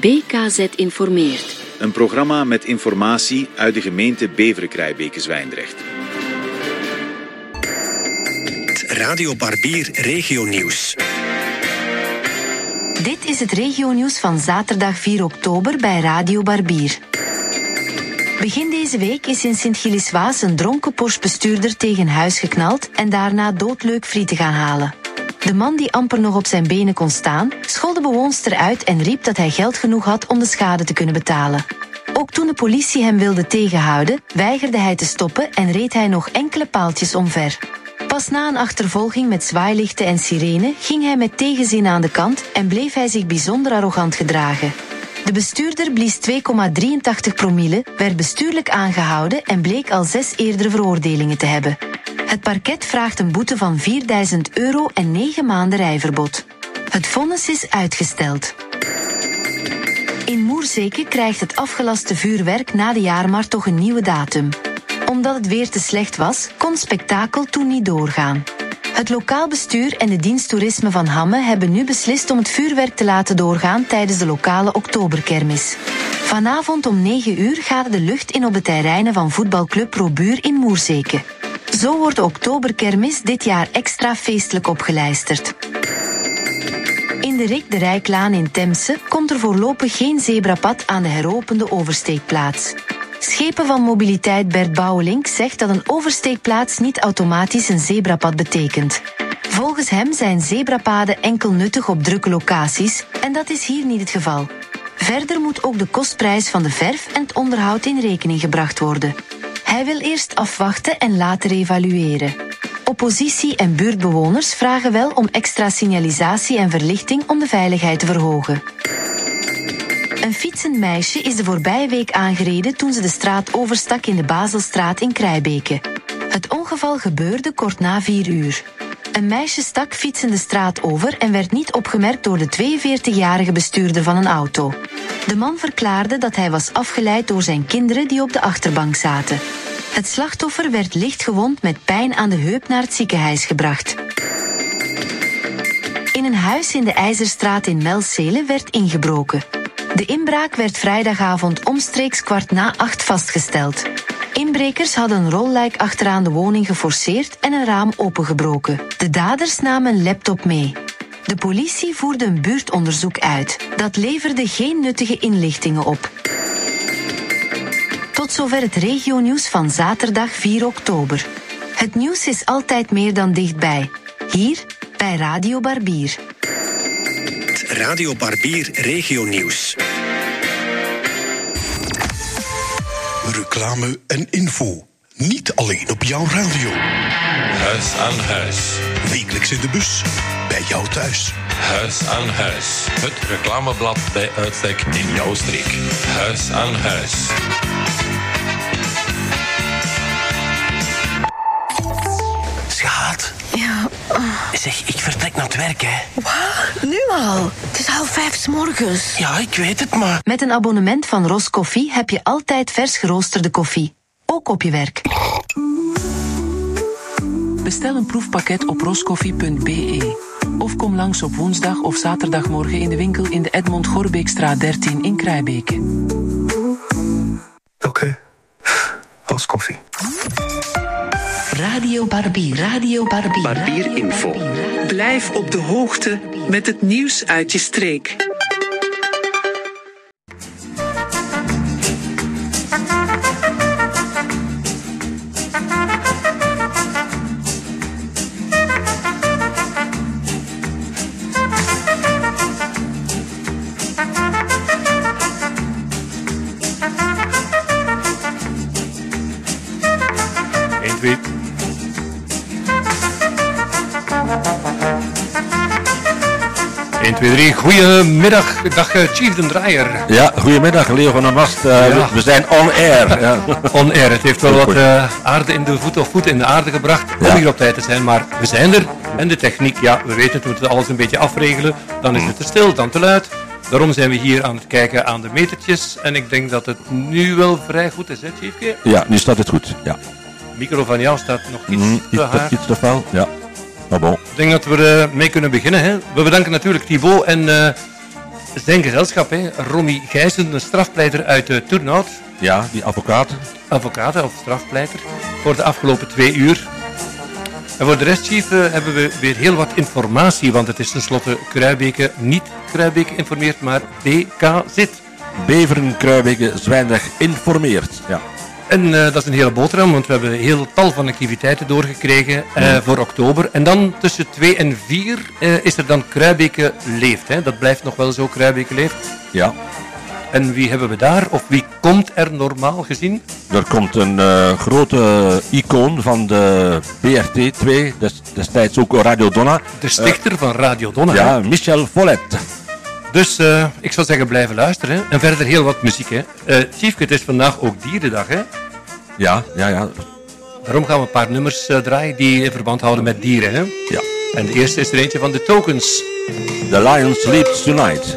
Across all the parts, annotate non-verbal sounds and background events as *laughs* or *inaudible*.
BKZ informeert. Een programma met informatie uit de gemeente Beveren-Krijbeke-Zwijndrecht. Radio Barbier Regio Nieuws. Dit is het regionieuws van zaterdag 4 oktober bij Radio Barbier. Begin deze week is in Sint-Gilles-Waas een dronken Porsche-bestuurder tegen huis geknald en daarna doodleuk frieten gaan halen. De man die amper nog op zijn benen kon staan, schold de bewoonster uit en riep dat hij geld genoeg had om de schade te kunnen betalen. Ook toen de politie hem wilde tegenhouden, weigerde hij te stoppen en reed hij nog enkele paaltjes omver. Pas na een achtervolging met zwaailichten en sirene ging hij met tegenzin aan de kant en bleef hij zich bijzonder arrogant gedragen. De bestuurder blies 2,83 promille, werd bestuurlijk aangehouden en bleek al zes eerdere veroordelingen te hebben. Het parket vraagt een boete van 4000 euro en 9 maanden rijverbod. Het vonnis is uitgesteld. In Moerzeke krijgt het afgelaste vuurwerk na de jaarmarkt toch een nieuwe datum. Omdat het weer te slecht was, kon spektakel toen niet doorgaan. Het lokaal bestuur en de dienst toerisme van Hamme hebben nu beslist om het vuurwerk te laten doorgaan tijdens de lokale oktoberkermis. Vanavond om 9 uur gaat de lucht in op de terreinen van voetbalclub Robuur in Moerzeke. Zo wordt de oktoberkermis dit jaar extra feestelijk opgeleisterd. In de Rik de Rijklaan in Temse komt er voorlopig geen zebrapad aan de heropende oversteekplaats. Schepen van Mobiliteit Bert Bouwelink zegt dat een oversteekplaats niet automatisch een zebrapad betekent. Volgens hem zijn zebrapaden enkel nuttig op drukke locaties en dat is hier niet het geval. Verder moet ook de kostprijs van de verf en het onderhoud in rekening gebracht worden. Hij wil eerst afwachten en later evalueren. Oppositie en buurtbewoners vragen wel om extra signalisatie en verlichting om de veiligheid te verhogen. Een fietsend meisje is de voorbije week aangereden toen ze de straat overstak in de Baselstraat in Krijbeke. Het ongeval gebeurde kort na vier uur. Een meisje stak fietsende straat over en werd niet opgemerkt door de 42-jarige bestuurder van een auto. De man verklaarde dat hij was afgeleid door zijn kinderen die op de achterbank zaten. Het slachtoffer werd licht gewond met pijn aan de heup naar het ziekenhuis gebracht. In een huis in de IJzerstraat in Melcele werd ingebroken. De inbraak werd vrijdagavond omstreeks kwart na acht vastgesteld. Inbrekers hadden een rolluik achteraan de woning geforceerd en een raam opengebroken. De daders namen een laptop mee. De politie voerde een buurtonderzoek uit. Dat leverde geen nuttige inlichtingen op. Tot zover het regionieuws van zaterdag 4 oktober. Het nieuws is altijd meer dan dichtbij. Hier bij Radio Barbier. Radio Barbier Regio Nieuws. Reclame en info. Niet alleen op jouw radio. Huis aan huis. Wekelijks in de bus. Bij jou thuis. Huis aan huis. Het reclameblad bij uitstek in jouw streek. Huis aan huis. Zeg, ik vertrek naar het werk, hè. wat? Nu al? Het is half vijf 's morgens. Ja, ik weet het, maar... Met een abonnement van Ros Koffie heb je altijd vers geroosterde koffie. Ook op je werk. Bestel een proefpakket op roskoffie.be. Of kom langs op woensdag of zaterdagmorgen in de winkel in de Edmond Gorbeekstraat 13 in Krijbeke. Barbier. Radio Barbier. Barbier Info. Blijf op de hoogte met het nieuws uit je streek. Goede Goedemiddag, dag eh, Chief de Draaier. Ja, goedemiddag Leo van der Mast. Eh, we zijn on air. Ja. *laughs* On air. Het heeft wel wat eh, aarde in de voet of voet in de aarde gebracht ja. om hier op tijd te zijn, maar we zijn er. En de techniek, ja, we weten het, we moeten alles een beetje afregelen. Dan is mm. het te stil, dan te luid. Daarom zijn we hier aan het kijken aan de metertjes. En ik denk dat het nu wel vrij goed is, hè Chiefke? Ja, nu staat het goed, ja. Micro van jou staat nog iets mm, te hard. iets te fel, ja. Maar bon. Ik denk dat we er mee kunnen beginnen. Hè. We bedanken natuurlijk Thibaut en eh, zijn gezelschap, hè. Romy Gijzen, een strafpleiter uit uh, Turnhout. Ja, die advocaat. Advocaat of strafpleiter. Voor de afgelopen twee uur. En voor de rest, Chief, uh, hebben we weer heel wat informatie. Want het is tenslotte Kruibeke, niet Kruibeke informeert, maar BKZ. Beveren, Kruibeke, Zwijndrecht informeert. Ja. En uh, dat is een hele boterham, want we hebben een heel tal van activiteiten doorgekregen uh, ja. voor oktober. En dan tussen 2 en 4 uh, is er dan Kruibeke Leeft. Hè? Dat blijft nog wel zo, Kruibeke Leeft. Ja. En wie hebben we daar, of wie komt er normaal gezien? Er komt een grote icoon van de BRT2, des, destijds ook Radio Donna. De stichter van Radio Donna. Ja, hè? Michel Follet. Dus uh, ik zou zeggen, blijven luisteren. En verder heel wat muziek. Hè? Uh, Chiefke, het is vandaag ook Dierendag, hè? Ja, ja, ja. Daarom gaan we een paar nummers uh, draaien die in verband houden met dieren, hè? Ja. En de eerste is er eentje van de Tokens. The Lion Sleeps Tonight.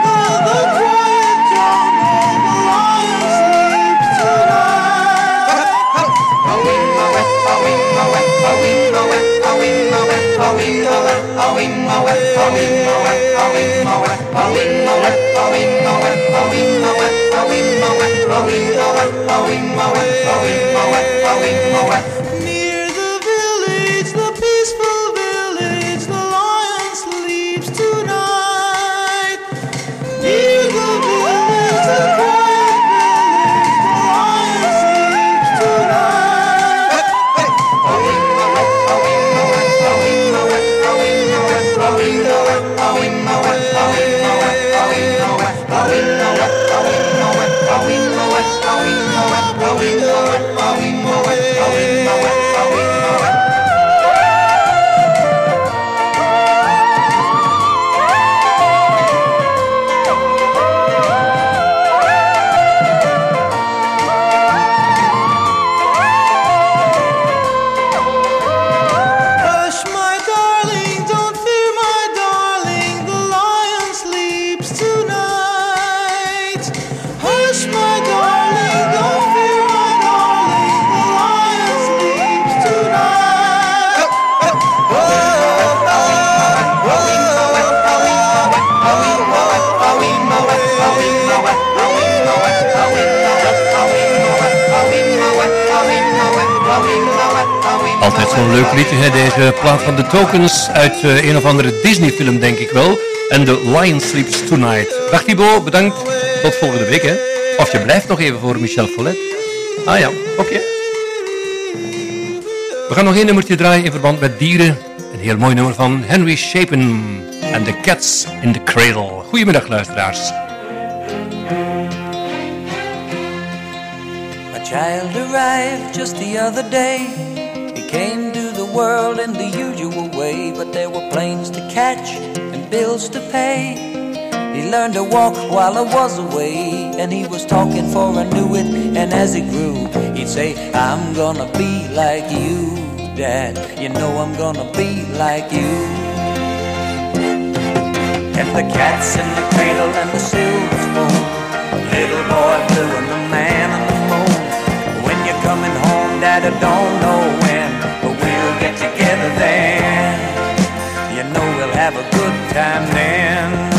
Oh, Tokens uit uh, een of andere Disney-film, denk ik wel. En The Lion Sleeps Tonight. Dag bedankt. Tot volgende week, hè. Of je blijft nog even voor Michel Follet. Ah ja, oké. We gaan nog één nummertje draaien in verband met dieren. Een heel mooi nummer van Henry Shapen en The Cats in the Cradle. Goedemiddag, luisteraars. A child arrived just the other day. He came to the world in the usual way, but there were planes to catch and bills to pay. He learned to walk while I was away, and he was talking for I knew it. And as he grew, he'd say, I'm gonna be like you, Dad. You know I'm gonna be like you. And the cat's in the cradle and the silver spoon. Little boy blue and the man on the moon. When you're coming home, Dad, don't time then.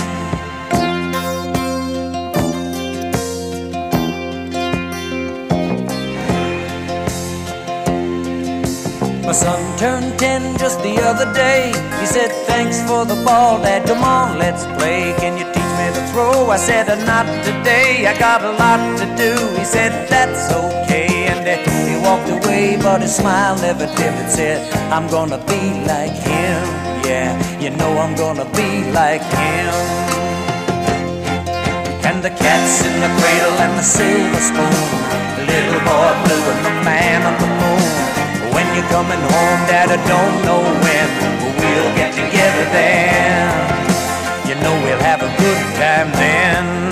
My son turned ten just the other day. He said, Thanks for the ball, Dad. Come on, let's play. Can you teach me to throw? I said, Not today. I got a lot to do. He said, That's okay. And uh, he walked away, but his smile never dimmed. Said, I'm gonna be like him. Yeah, you know I'm gonna be like him. And the cat's in the cradle and the silver spoon. Little boy blue and the man on the moon. When you're coming home, Dad, I don't know when, but we'll get together then. You know we'll have a good time then.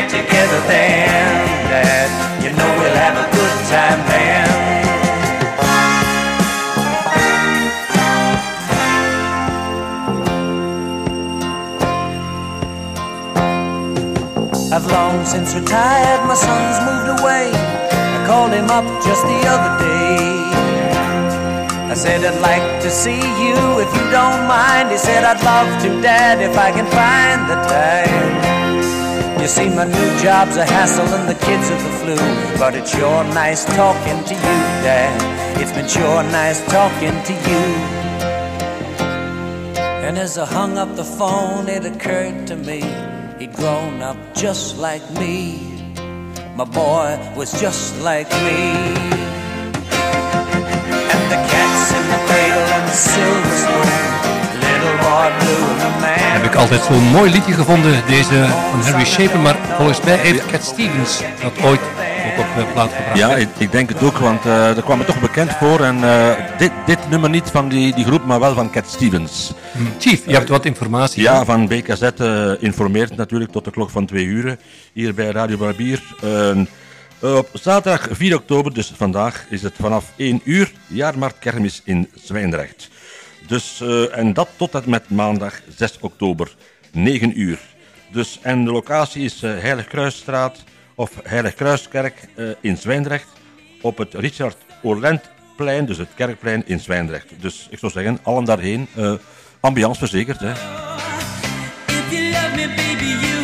get together then, Dad. You know we'll have a good time then. I've long since retired, my son's moved away. I called him up just the other day. I said, I'd like to see you if you don't mind. He said, I'd love to, Dad, if I can find the time. You see, my new job's a hassle and the kids are the flu. But it's sure nice talking to you, Dad. It's been sure nice talking to you. And as I hung up the phone, it occurred to me he'd grown up just like me. My boy was just like me. And the cat's in the cradle and the silver Heb ik altijd zo'n mooi liedje gevonden, deze van Harry Shapen. Maar volgens mij heeft Cat Stevens dat ooit ook op de plaat gebracht. Ja, ik, ik denk het ook, want eh dat kwam me toch bekend voor. En eh, dit, dit nummer niet van die, die groep, maar wel van Cat Stevens. Chief, je hebt wat informatie. Ja, van BKZ eh, informeert natuurlijk tot de klok van twee uur hier bij Radio Barbier. Eh, op zaterdag 4 oktober, dus vandaag, is het vanaf 1 uur jaarmarktkermis in Zwijndrecht. Dus, eh, en dat tot en met maandag 6 oktober, 9 uur. Dus, en de locatie is eh Heilig Kruisstraat of Heilig Kruiskerk eh, in Zwijndrecht op het Richard Orlendplein, dus het kerkplein in Zwijndrecht. Dus ik zou zeggen, allen daarheen. ambiance verzekerd, hè. If you love me, baby, you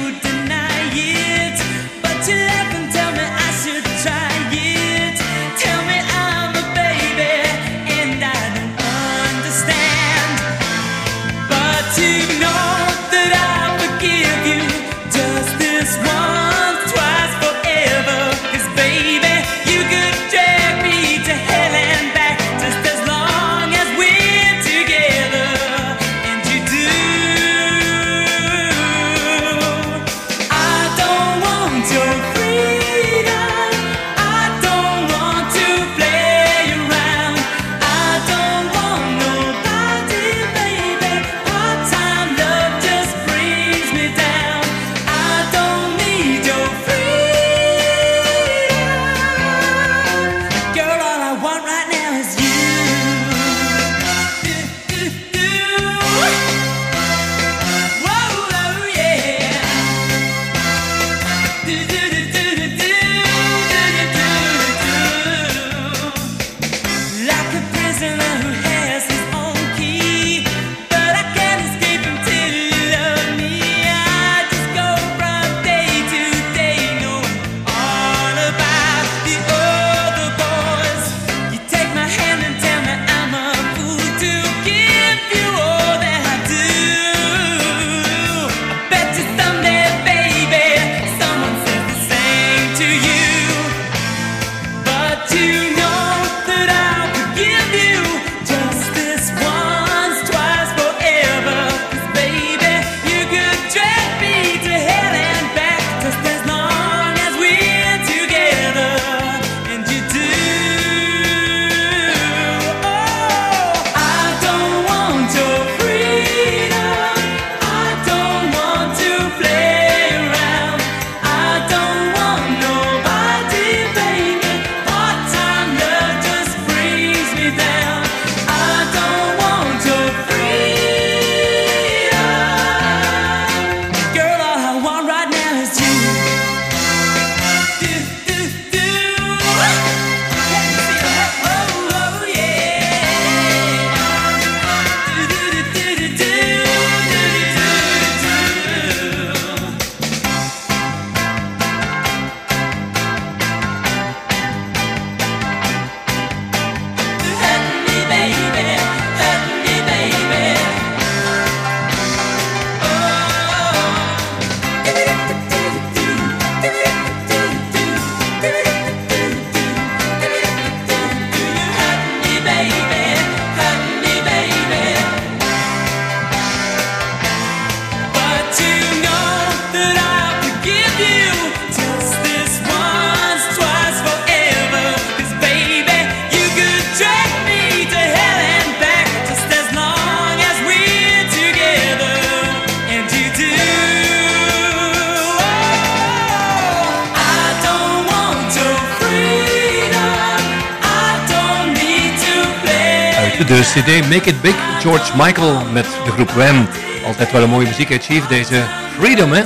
Make It Big, George Michael met de groep Wham. Altijd wel een mooie muziek uit Chief, deze Freedom, hè?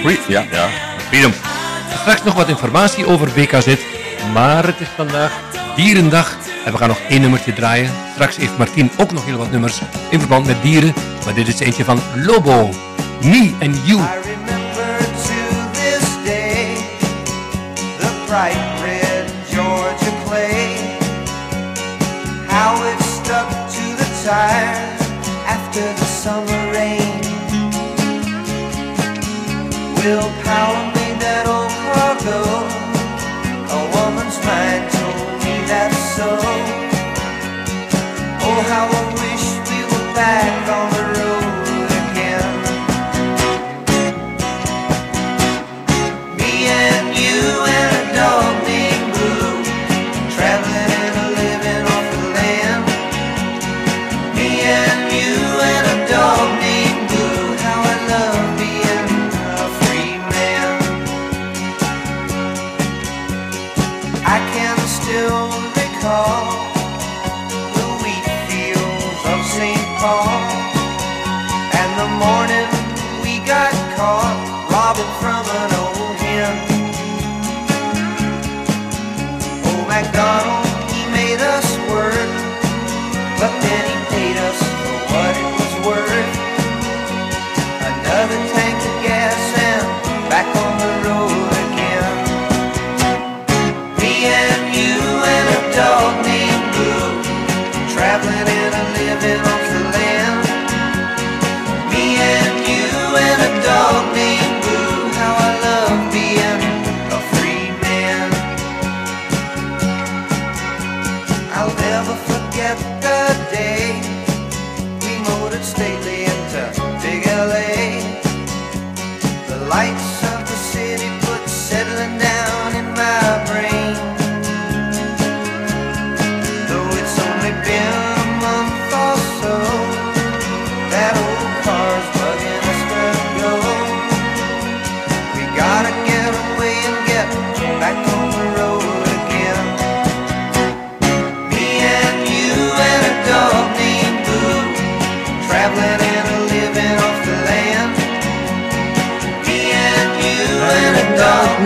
Free, ja, ja. Freedom. Straks nog wat informatie over BKZ, maar het is vandaag Dierendag en we gaan nog één nummertje draaien. Straks heeft Martien ook nog heel wat nummers in verband met dieren, maar dit is eentje van Lobo, Me and You. Summer rain. Willpower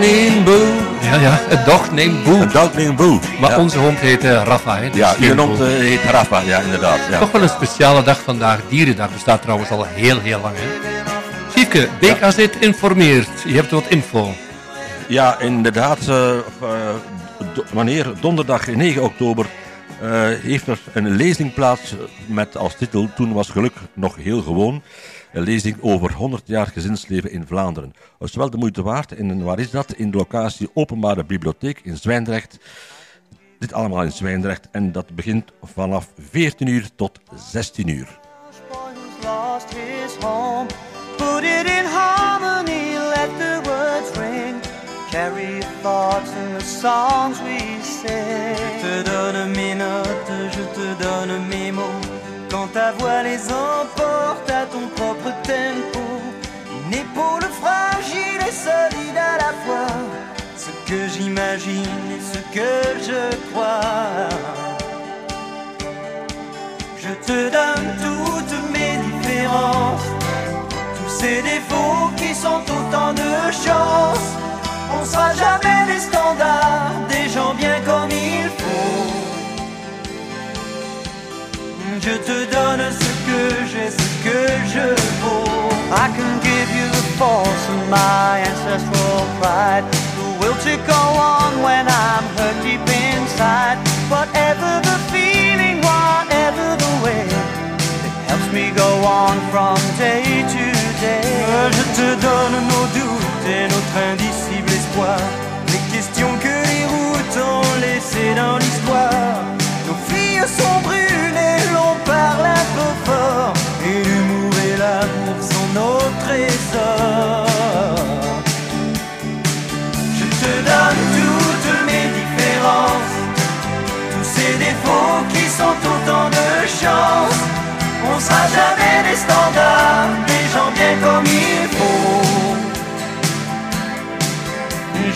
Neem Boe. Ja, ja, het dog neemt Boe. Een dog neemt Boe. Maar Ja. onze hond heet eh, Rafa, hè? dus Ja, geen je Boe. eh, heet Rafa, ja inderdaad. Ja. Toch wel een speciale dag vandaag. Dierendag bestaat trouwens al heel, heel lang, hè? BKZ informeert. Je hebt wat info. Ja, inderdaad. eh, wanneer donderdag 9 oktober heeft er een lezing plaats met als titel Toen was geluk nog heel gewoon. Een lezing over 100 jaar gezinsleven in Vlaanderen. Dat is wel de moeite waard. En waar is dat? In de locatie Openbare Bibliotheek in Zwijndrecht. Dit allemaal in Zwijndrecht. En dat begint vanaf 14 uur tot 16 uur. Put it in harmony, let the words ring. Carry thoughts in the songs we sing. Quand ta voix les emporte à ton propre tempo. Une épaule fragile et solide à la fois. Ce que j'imagine et ce que je crois. Je te donne toutes mes différences. Tous ces défauts qui sont autant de chances. On sera jamais des standards, Je te donne ce que j'ai, ce que je vaux. I can give you the force of my ancestral pride. The will to go on when I'm hurt deep inside. Whatever the feeling, whatever the way, it helps me go on from day to day. Euh, je te donne nos doutes et notre indicible espoir. Les questions que les routes ont laissées dans l'histoire. Nos filles sont brûlées, l'on parle un peu fort. Et l'humour et l'amour sont nos trésors. Je te donne toutes mes différences, tous ces défauts qui sont autant de chances. On sera jamais des standards, des gens bien comme il faut.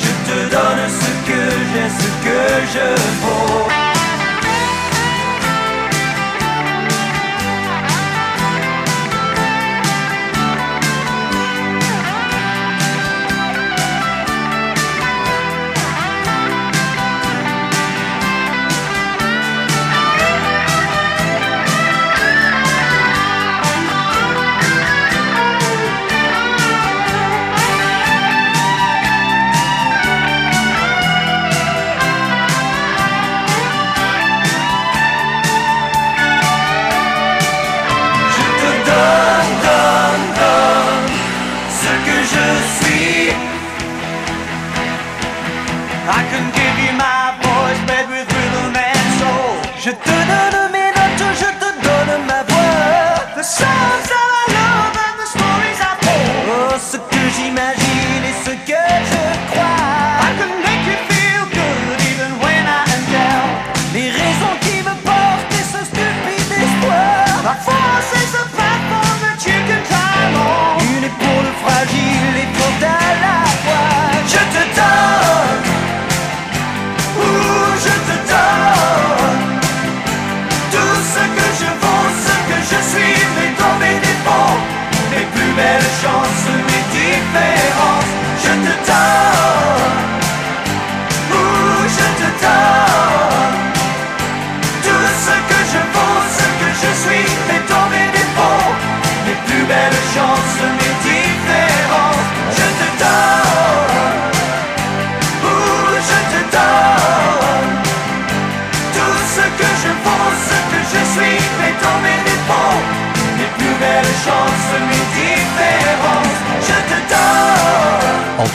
Je te donne ce que j'ai, ce que je vaux.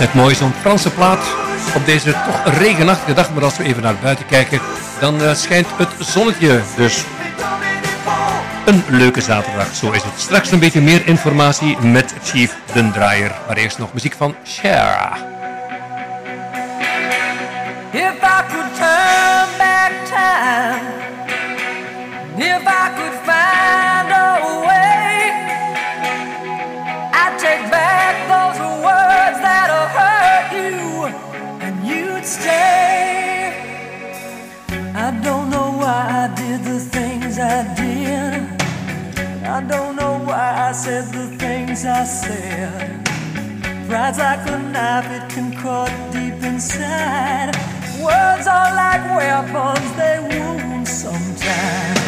Altijd mooi zo'n Franse plaat op deze toch regenachtige dag. Maar als we even naar buiten kijken, dan eh, schijnt het zonnetje. Dus een leuke zaterdag, zo is het. Straks een beetje meer informatie met Chief Den Draaier. Maar eerst nog muziek van Cher. If I could turn back time, could find I did. I don't know why I said the things I said. Pride's like a knife, it can cut deep inside. Words are like weapons, they wound sometimes.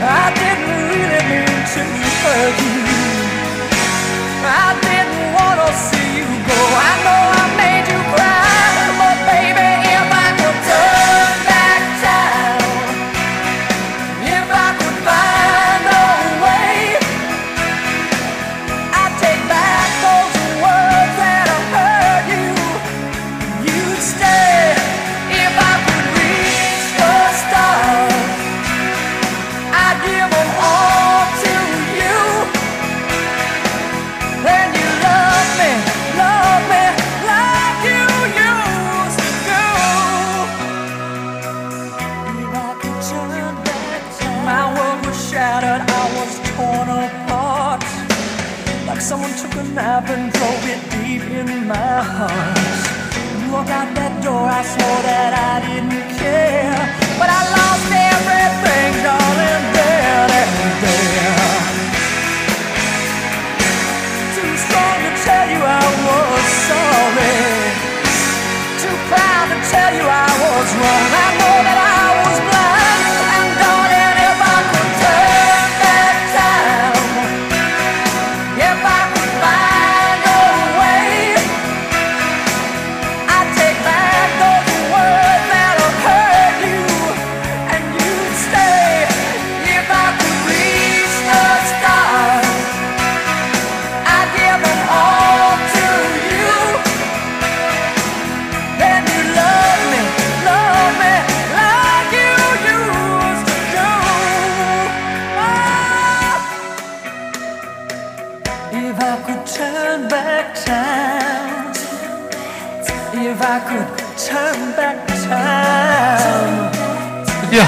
I didn't really mean to hurt you. I didn't want to see you go. I know I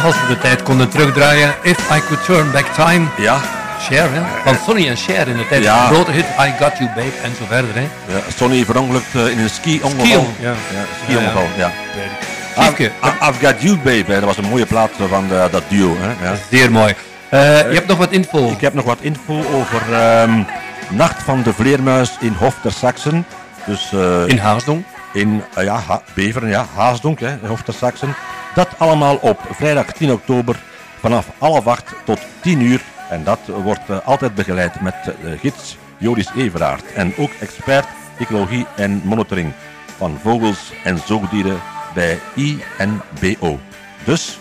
als we de tijd konden terugdraaien. If I could turn back time. Ja. Cher, hè? Van Sonny en Cher in de tijd. Ja. Een grote hit, I Got You Babe en zo verder, hè? Ja, Sonny verongelukt eh, in een ski-ongeval. Ski-on- ja. ski-ongeval, ja. Siefke. I've, I've Got You Babe, hè, dat was een mooie plaat van de- dat duo. Hè, ja. Zeer mooi. Eh, je hebt nog wat info. Ik heb nog wat info over ehm, Nacht van de Vleermuis in Hof ter Saxen. Dus, eh, In Haasdonk? In eh, ja, Ha- Beveren, ja, Haasdonk, hè, Hof ter Saxen. Dat allemaal op vrijdag 10 oktober vanaf half acht tot 10 uur. En dat wordt eh, altijd begeleid met eh, gids Joris Everaert. En ook expert ecologie en monitoring van vogels en zoogdieren bij INBO. Dus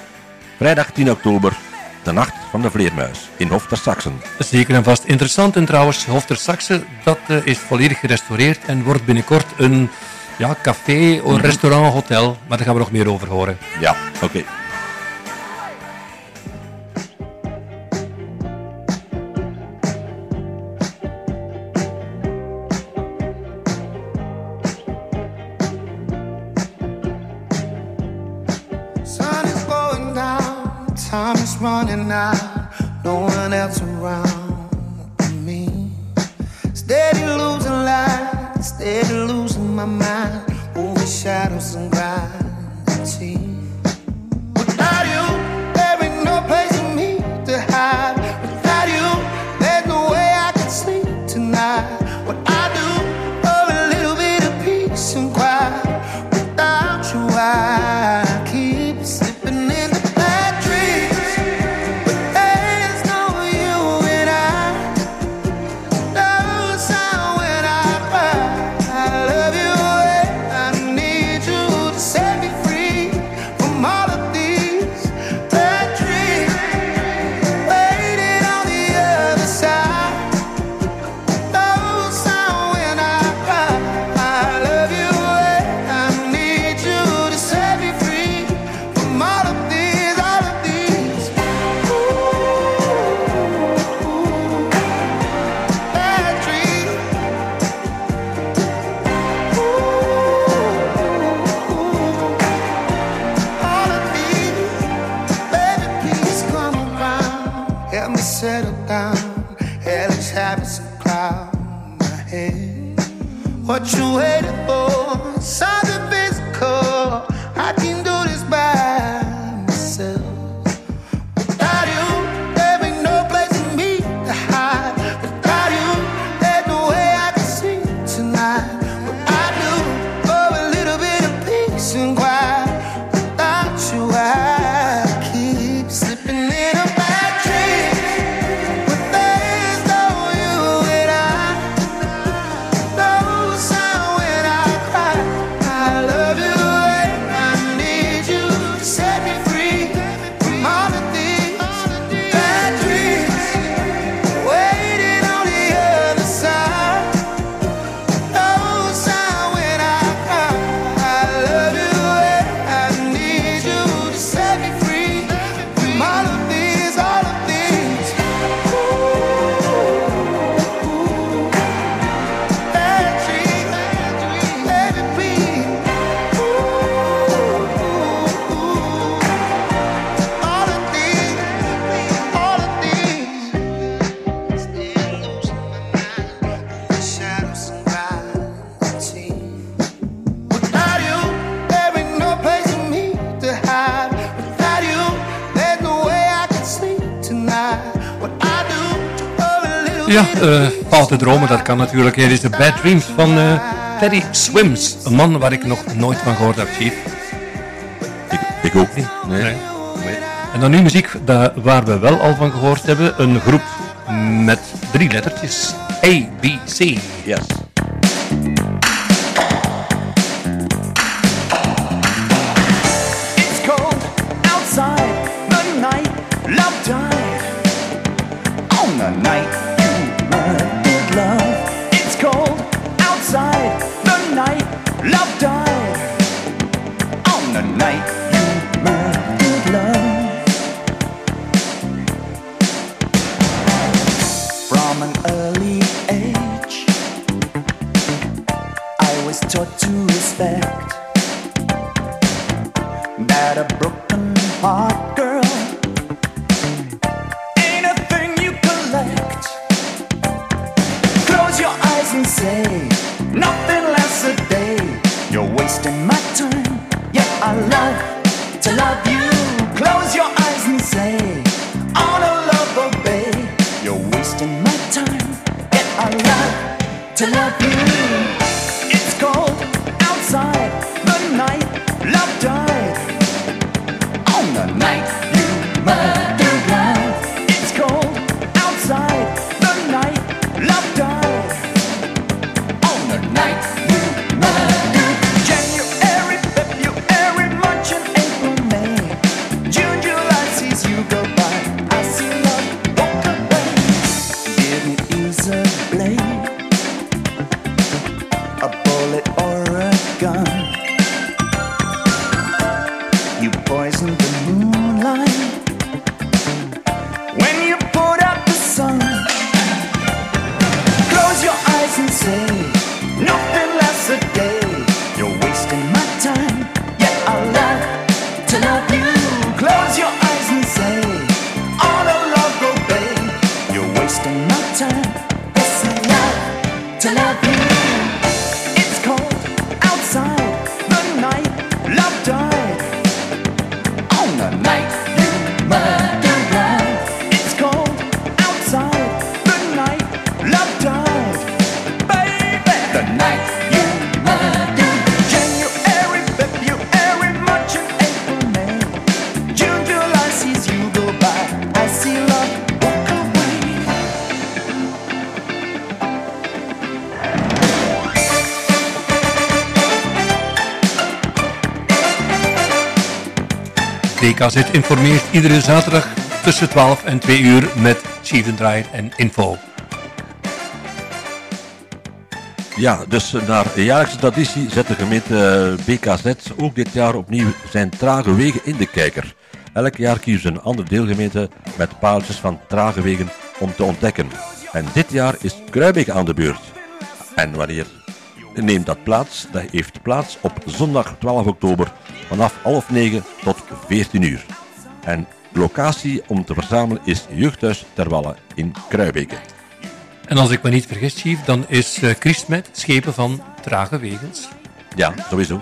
vrijdag 10 oktober, de nacht van de vleermuis in Hof ter. Zeker en vast interessant. En trouwens, Hof ter dat eh, is volledig gerestaureerd en wordt binnenkort een ja, café, een Mhm. restaurant, hotel. Maar daar gaan we nog meer over horen. Ja, oké. And gravity. Eh, uh, foute dromen, dat kan natuurlijk. Hier is de Bad Dreams van eh, Teddy Swims. Een man waar ik nog nooit van gehoord heb, Chief. Ik, ik ook niet. Nee. En dan nu muziek waar we wel al van gehoord hebben. Een groep met drie lettertjes. A, B, C. Yes. KZ informeert iedere zaterdag tussen 12 en 2 uur met Sievendraaier en Info. Ja, dus naar jaarlijkse traditie zet de gemeente eh, BKZ ook dit jaar opnieuw zijn trage wegen in de kijker. Elk jaar kiezen een andere deelgemeente met paaltjes van trage wegen om te ontdekken. En dit jaar is Kruibeek aan de beurt. En wanneer neemt dat plaats? Dat heeft plaats op zondag 12 oktober vanaf half negen tot 14 uur. En locatie om te verzamelen is Jeugdhuis Terwalle in Kruibeke. En als ik me niet vergis, Chief, dan is eh, Christmet schepen van trage wegens. Ja, sowieso.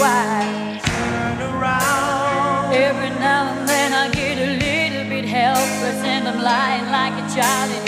wise. Turn around. Every now and then I get a little bit helpless and I'm lying like a child.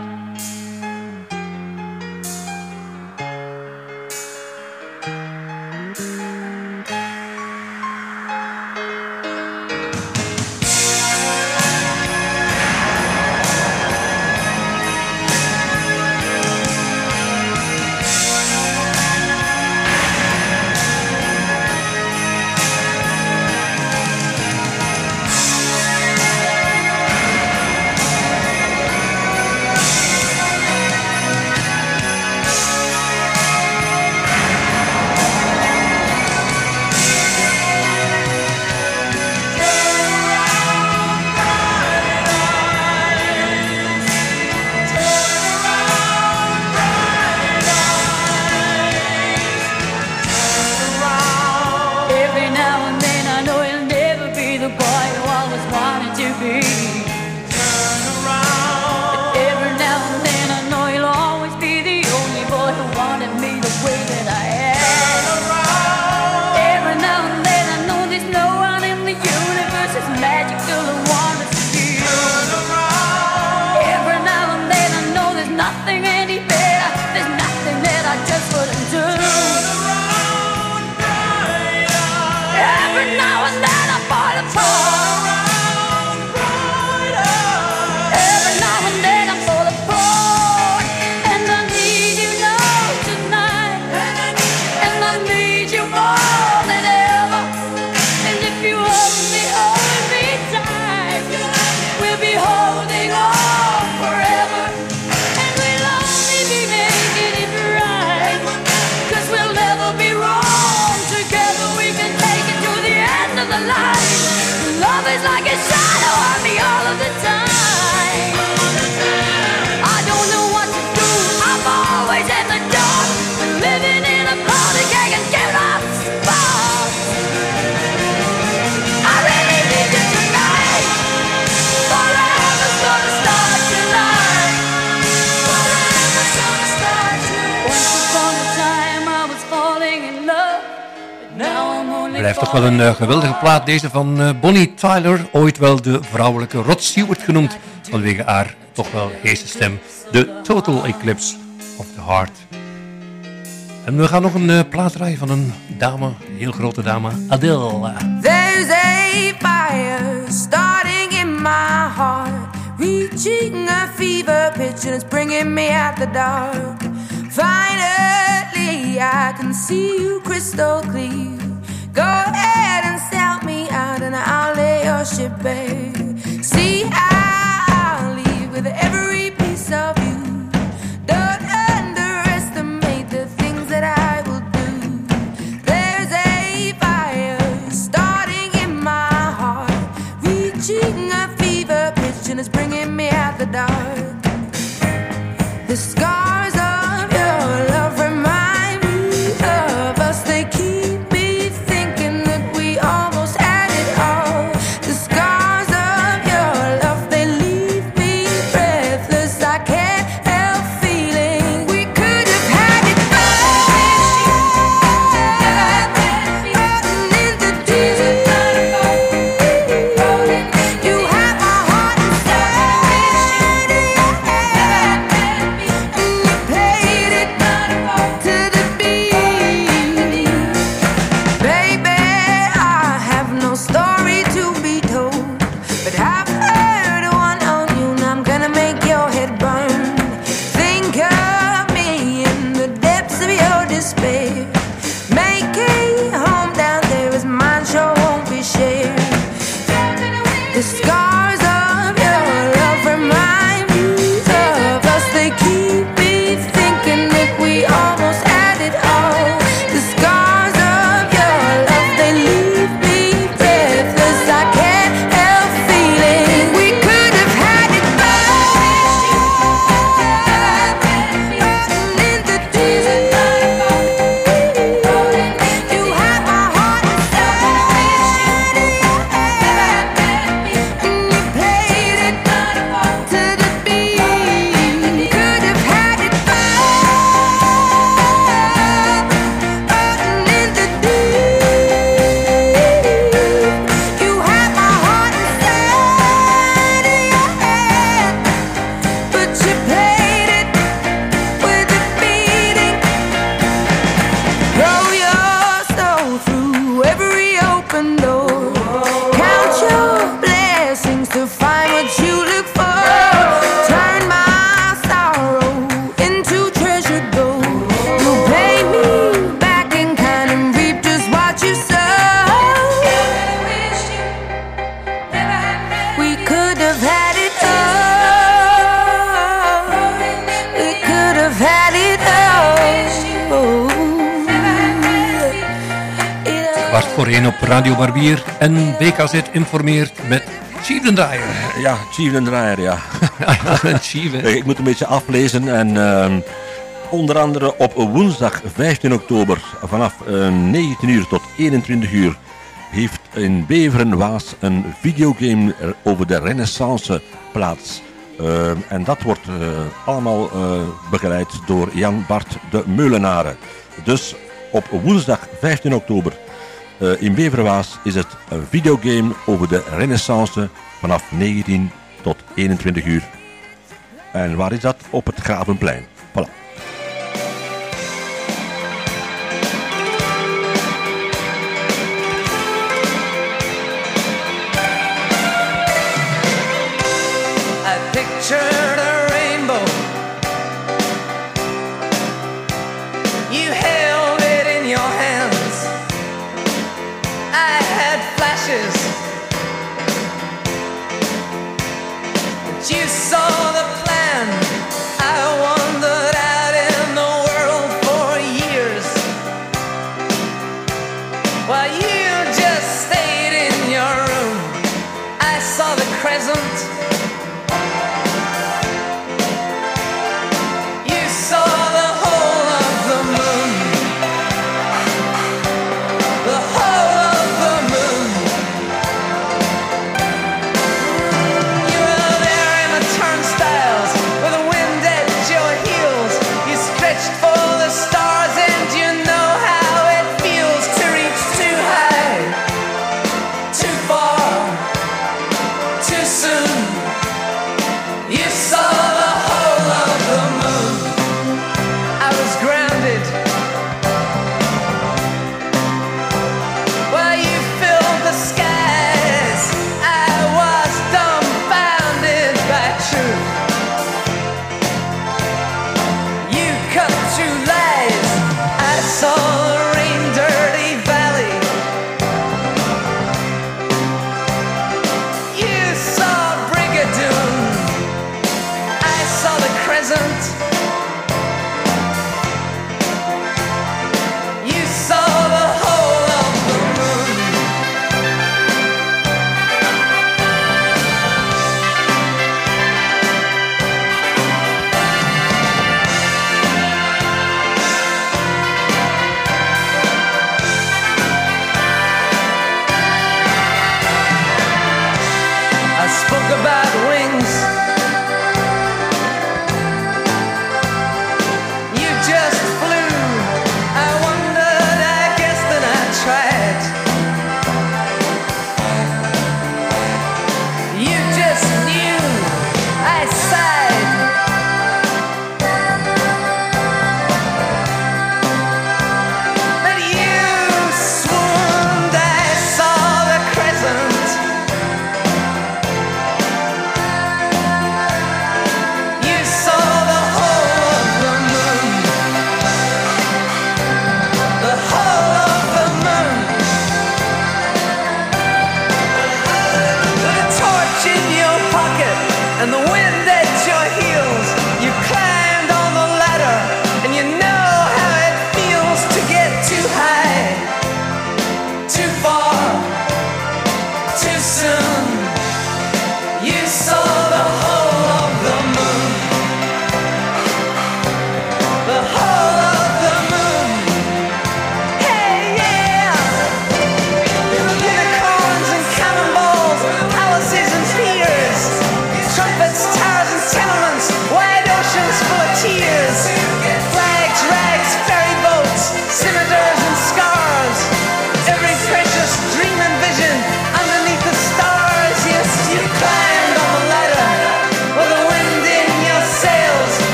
Deze van eh, Bonnie Tyler, ooit wel de vrouwelijke Rod Stewart genoemd. Vanwege haar toch wel heese stem. De Total Eclipse of the Heart. En we gaan nog een eh, plaat draaien van een dame, een heel grote dame, Adele. There's a fire starting in my heart. Reaching a fever pitch and bringing me out the dark. Finally I can see you crystal clear. and I'll lay your shit babe. En BKZ informeert met Chiefden eh, Draaier. Ja, *laughs* Chiefden eh, Draaier, ja. Ik moet een beetje aflezen en... Ehm, onder andere op woensdag 15 oktober vanaf eh, uh, 19 uur tot 21 uur heeft in Beveren Waas een videogame over de renaissance plaats. Ehm, en dat wordt allemaal begeleid door Jan Bart de Meulenaren. Dus op woensdag 15 oktober eh, in Beverwaas is het een videogame over de renaissance vanaf 19 tot 21 uur. En waar is dat? Op het Gravenplein.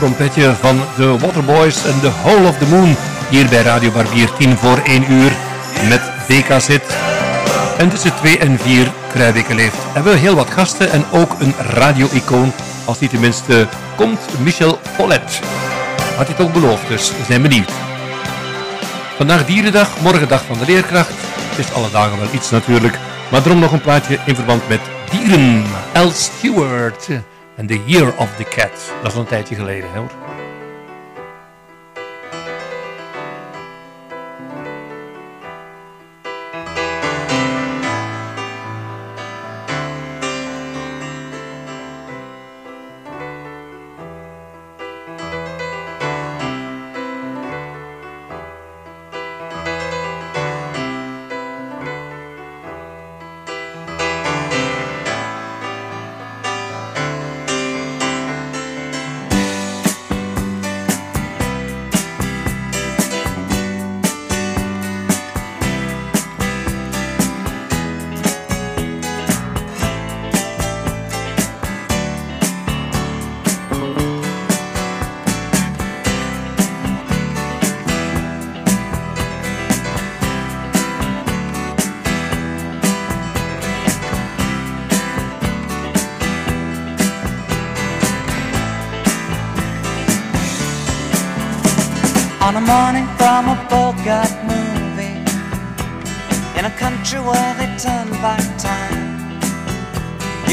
Trompetje van de Waterboys en The Whole of the Moon. Hier bij Radio Barbier 10 voor 1 uur met DKZ. En tussen 2 en 4 kruiweken leeft. Hebben we heel wat gasten en ook een radio-icoon. Als die tenminste komt, Michel Follet. Had hij toch beloofd, dus zijn benieuwd. Vandaag dierendag, morgen dag van de leerkracht. Het is alle dagen wel iets natuurlijk. Maar daarom nog een plaatje in verband met dieren. L. Stewart en The Year of the Cat. Dat is al een tijdje geleden, hoor.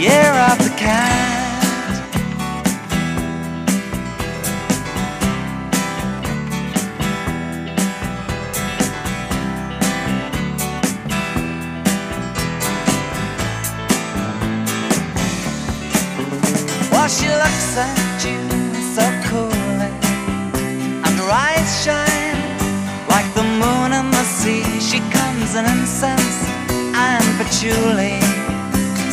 year of the cat. While she looks at you so coolly, and her eyes shine like the moon and the sea. She comes in incense and patchouli.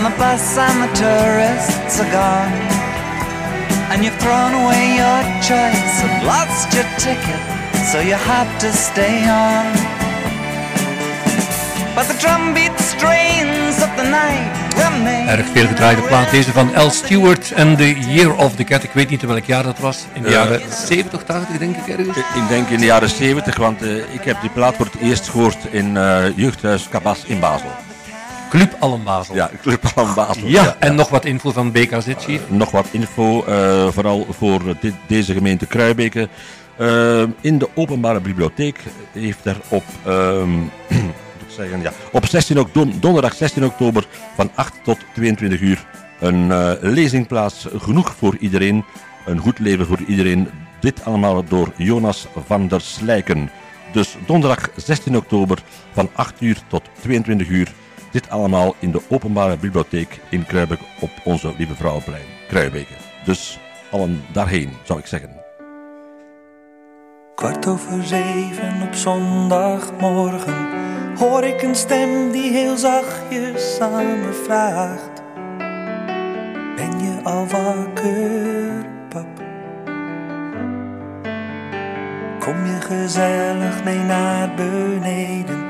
On the bus and the tourists are gone. And you've thrown away your choice and lost your ticket, so you have to stay on. But the drumbeat strains of the night. Erg veel gedraaide plaat deze van L. Stewart en The Year of the Cat. Ik weet niet in welk jaar dat was. In de Eh, jaren 70, 80 denk ik ergens. Ik denk in de jaren 70, want eh, ik heb die plaat voor het eerst gehoord in eh, jeugdhuis Cabas in Basel. Club Allen Basel. Ja, Club Allen Basel. Ja, en nog wat info van BKZ Chief. Nog wat info, eh, vooral voor dit, deze gemeente Kruibeke. Eh, in de openbare bibliotheek heeft er op, ehm, *clears throat* moet ik zeggen, ja, op 16 ok- don- donderdag 16 oktober van 8 tot 22 uur een eh, lezing plaats. Genoeg voor iedereen, een goed leven voor iedereen. Dit allemaal door Jonas van der Slijken. Dus donderdag 16 oktober van 8 uur tot 22 uur. Dit allemaal in de openbare bibliotheek in Kruibeke op onze Lieve Vrouwenplein, Kruibeke. Dus allen daarheen, zou ik zeggen. Kwart over zeven op zondagmorgen hoor ik een stem die heel zachtjes aan me vraagt: Ben je al wakker, pap? Kom je gezellig mee naar beneden?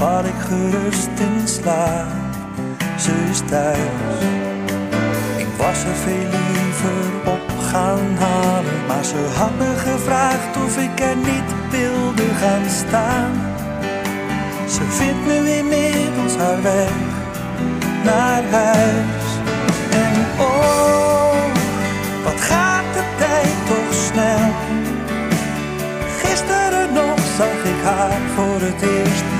Val ik gerust in slaap, ze is thuis. Ik was er veel liever op gaan halen, maar ze had me gevraagd of ik er niet wilde gaan staan. Ze vindt nu inmiddels haar weg naar huis. En oh, wat gaat de tijd toch snel. Gisteren nog zag ik haar voor het eerst,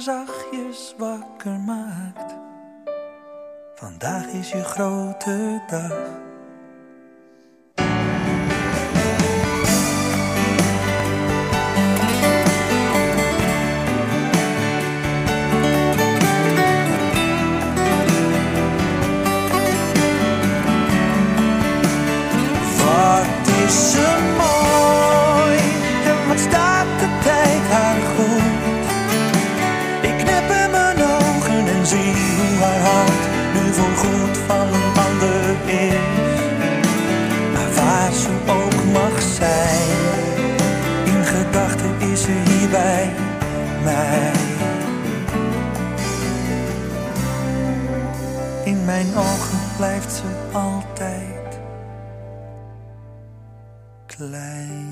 zachtjes wakker maakt. Vandaag is je grote dag. Van een ander is. Maar waar ze ook mag zijn, in gedachten is ze hier bij mij. In mijn ogen blijft ze altijd klein.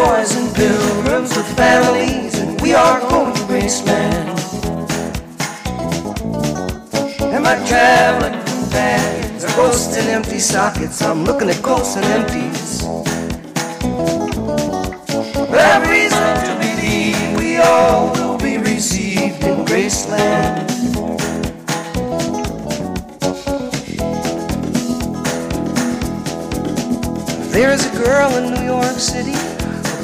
Boys and pilgrims with families, and we are going to Graceland. And my traveling companions are ghosts and empty sockets. I'm looking at ghosts and empties. But I've reason to believe we all will be received in Graceland. There's a girl in New York City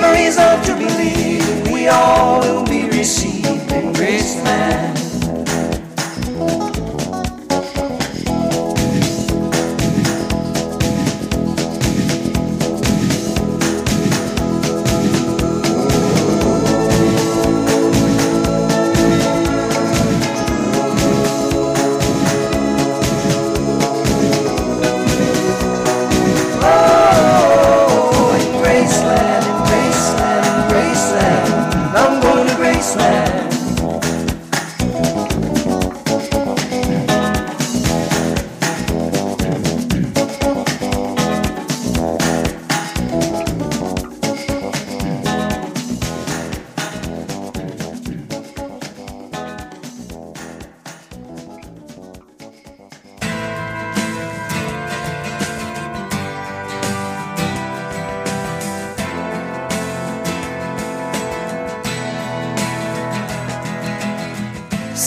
Maybe I have a reason to believe we all will be received in Graceland.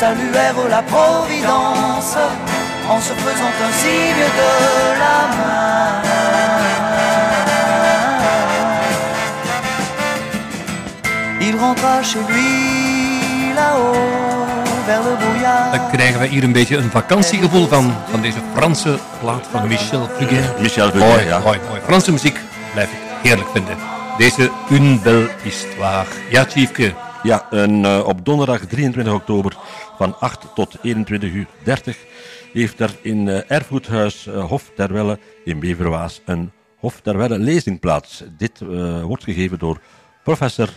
saluèrent la Providence en se faisant un signe de la main. Il rentra chez lui là-haut vers le brouillard. Dan krijgen we hier een beetje een vakantiegevoel van, van deze Franse plaat van Michel Fugain. Michel Fugain, mooi, ja. Mooi, mooi. Franse muziek blijf ik heerlijk vinden. Deze Une Belle Histoire. Ja, Chiefke. Ja, en, eh, op donderdag 23 oktober van 8 tot 21 uur 30 heeft er in eh, Erfgoedhuis eh, Hof ter Welle in Beverwaas een Hof ter Welle lezing plaats. Dit eh, wordt gegeven door professor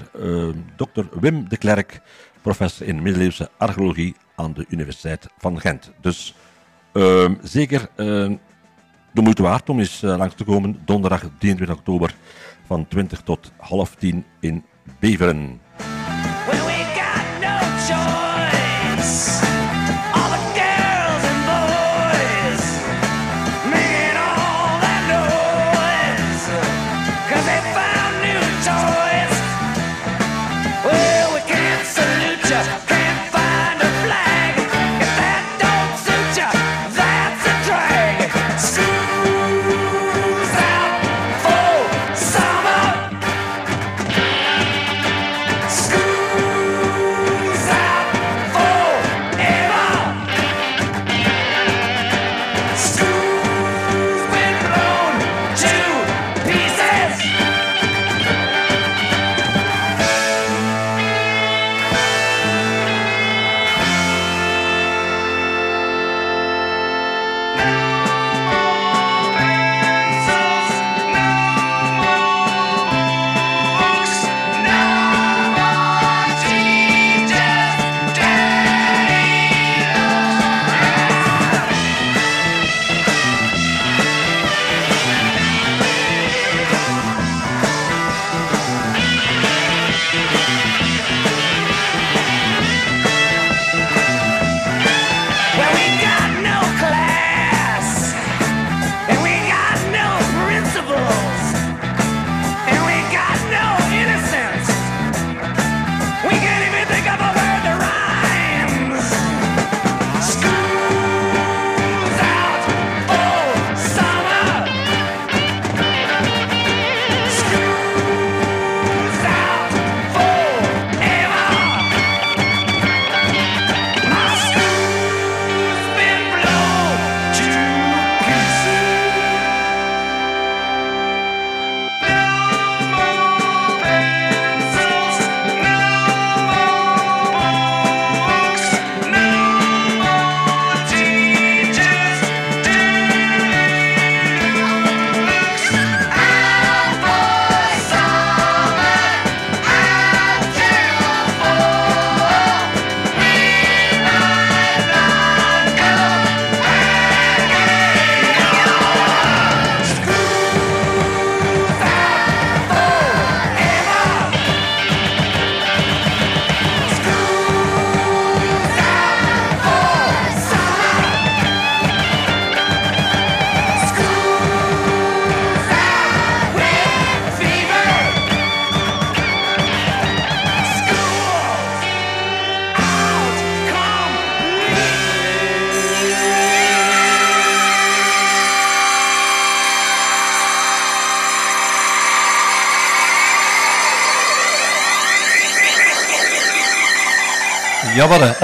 Dr. Wim de Klerk, professor in middeleeuwse archeologie aan de Universiteit van Gent. Dus eh, zeker de moeite waard om eens langs te komen donderdag 23 oktober van 20 tot half 10 in Beveren.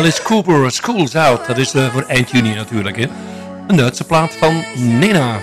Alice Cooper, School's Out. Dat is eh, voor eind juni natuurlijk. Hè. Een Duitse plaat van Nena.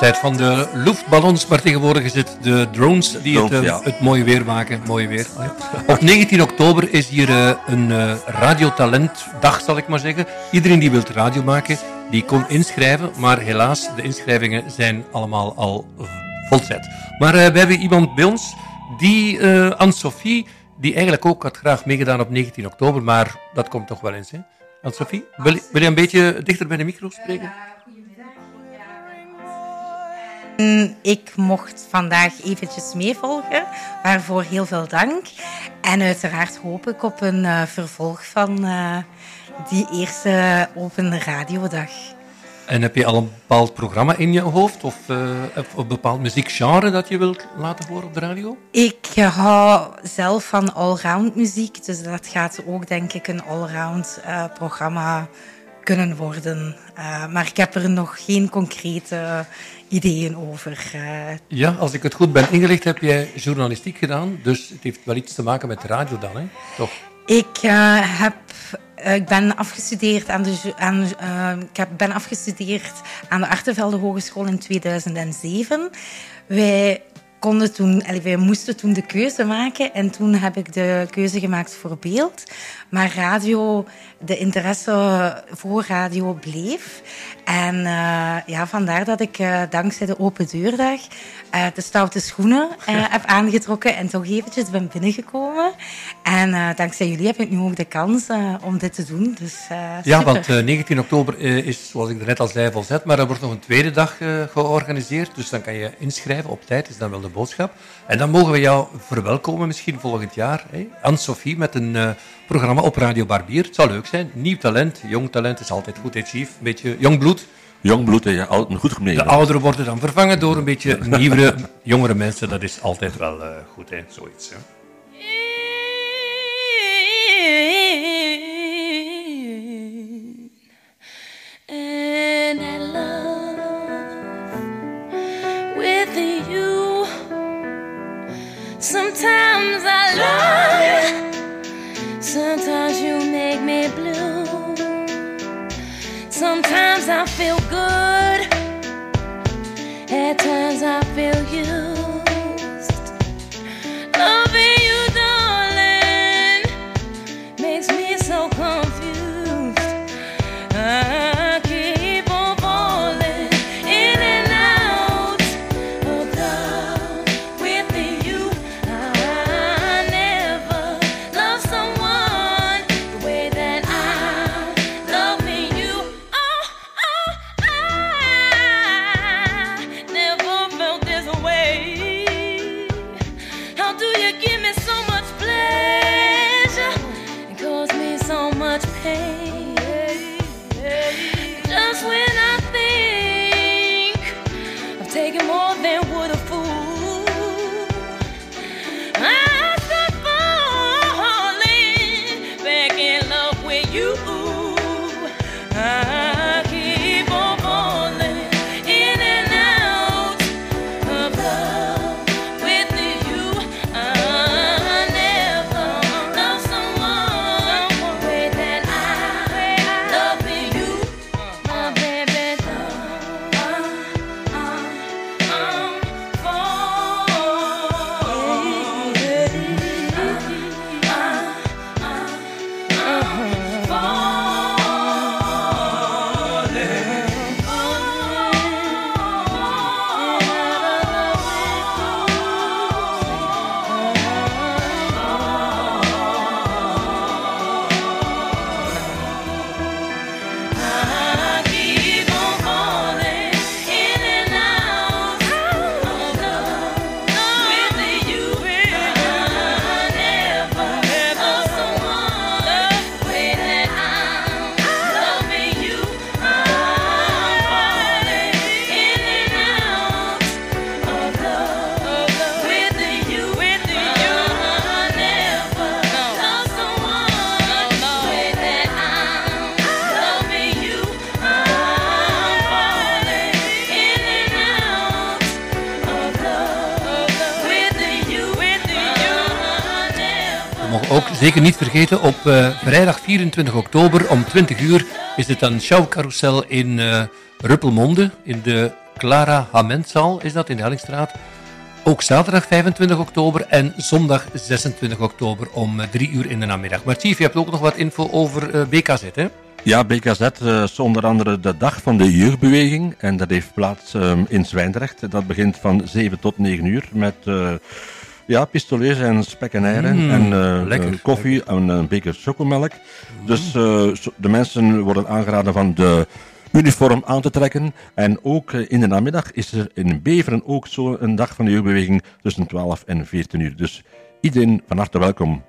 Tijd van de luchtballons, maar tegenwoordig is het de drones die het, Drones, eh, ja. het mooie weer maken. Mooie weer. Op 19 oktober is hier eh, een eh, radiotalentdag, zal ik maar zeggen. Iedereen die wil radio maken, die kon inschrijven. Maar helaas, de inschrijvingen zijn allemaal al volzet. Maar eh, we hebben iemand bij ons, die eh Anne-Sophie, die eigenlijk ook had graag meegedaan op 19 oktober. Maar dat komt toch wel eens, hè? Anne-Sophie, wil, je- wil je een beetje dichter bij de micro spreken? Ik mocht vandaag eventjes meevolgen, waarvoor heel veel dank. En uiteraard hoop ik op een eh, vervolg van eh, die eerste Open Radiodag. En heb je al een bepaald programma in je hoofd? Of, eh, of een bepaald muziekgenre dat je wilt laten horen op de radio? Ik hou zelf van allround muziek, dus dat gaat ook denk ik een allround programma kunnen worden. Eh, maar ik heb er nog geen concrete ideeën over. eh. Ja, als ik het goed ben ingelicht, heb jij journalistiek gedaan. Dus het heeft wel iets te maken met radio dan, hè? Toch? Ik, eh, heb, ik ben afgestudeerd aan de, aan, ik heb, ben afgestudeerd aan de Artevelde Hogeschool in 2007. Wij konden toen, wij moesten toen de keuze maken en toen heb ik de keuze gemaakt voor beeld. Maar radio, de interesse voor radio bleef. En eh, ja, vandaar dat ik eh, dankzij de open deurdag eh, de stoute schoenen heb aangetrokken en toch eventjes ben binnengekomen. En dankzij jullie heb ik nu ook de kans om dit te doen. Dus, Ja, want eh, 19 oktober is, zoals ik er net al zei, volzet. Maar er wordt nog een tweede dag georganiseerd. Dus dan kan je inschrijven op tijd, is dan wel de boodschap. En dan mogen we jou verwelkomen misschien volgend jaar. Anne-Sophie met een programma op Radio Barbier. Het zou leuk zijn. Nieuw talent, jong talent is altijd goed, hè, Chief? Een beetje jong bloed. Jong bloed, ja, al- goed De gemeten. ouderen worden dan vervangen door een beetje *laughs* nieuwere, jongere mensen. Dat is altijd wel eh, goed, hè? zoiets. Hè? And I love with you. Sometimes I love, sometimes you make me blue. Sometimes I feel good, at times I feel used. Zeker niet vergeten, op eh, vrijdag 24 oktober om 20 uur is het een showcarousel in eh, Ruppelmonde, in de Clara Hamentzaal, is dat, in de Hellingstraat. Ook zaterdag 25 oktober en zondag 26 oktober om 3 uur in de namiddag. Maar Chief, je hebt ook nog wat info over eh, BKZ, hè? Ja, BKZ eh, is onder andere de dag van de jeugdbeweging. En dat heeft plaats ehm, in Zwijndrecht. Dat begint van 7 tot 9 uur met eh, ja, pistolets en spek en eieren. Mm, en eh, lekker, eh, koffie en een beker chocomelk. Dus eh, de mensen worden aangeraden van de uniform aan te trekken. En ook in de namiddag is er in Beveren ook zo een dag van de jeugdbeweging tussen 12 en 14 uur. Dus iedereen van harte welkom.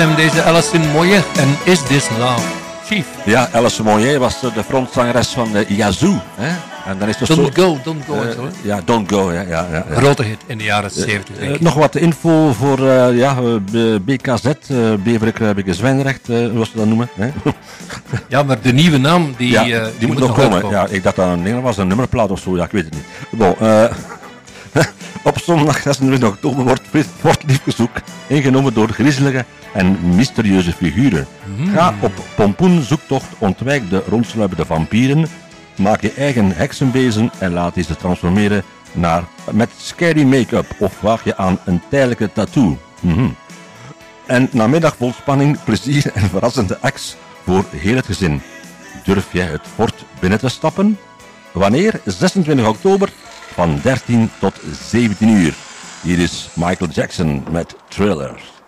stem deze Alison Moyer en Is This Love? Chief. Ja, Alison Moyer was de frontzangeres van eh, Yazoo. Hè? En dan is don't, go, don't go, eh, Ja, don't go, ja, ja, ja, hit in de jaren eh, 70, nog wat info voor ja, BKZ, uh, Beverik Rijbeke Zwijnrecht, zoals ze dat noemen. Hè? ja, maar de nieuwe naam, die, die, moet, nog komen. Ja, ik dacht dat een was, een nummerplaat of zo, ja, ik weet het niet. *laughs* Op zondag 26 oktober wordt, wordt liefgezoek ingenomen door griezelige en mysterieuze figuren. Mhm. Ga op pompoenzoektocht, ontwijk de rondsluipende vampieren, maak je eigen heksenbezen en laat deze transformeren naar met scary make-up of waag je aan een tijdelijke tattoo. Mhm. En namiddag vol spanning, plezier en verrassende acts voor heel het gezin. Durf jij het fort binnen te stappen? Wanneer? 26 oktober van 13 tot 17 uur. Hier is Michael Jackson met Thriller.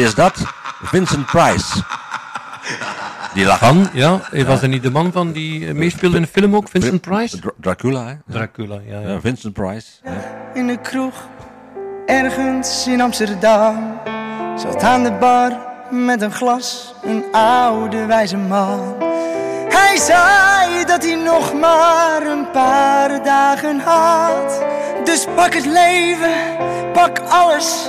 Wie is dat? Vincent Price. Die lacht. Van, ja, was er niet de man van die eh, meespeelde in de film ook, Vincent Price? Dra- Dracula, hè? Dracula, ja. ja. Ja, Vincent Price. Ja. in de kroeg, ergens in Amsterdam. Zat aan de bar met een glas, een oude wijze man. Hij zei dat hij nog maar een paar dagen had. Dus pak het leven, pak alles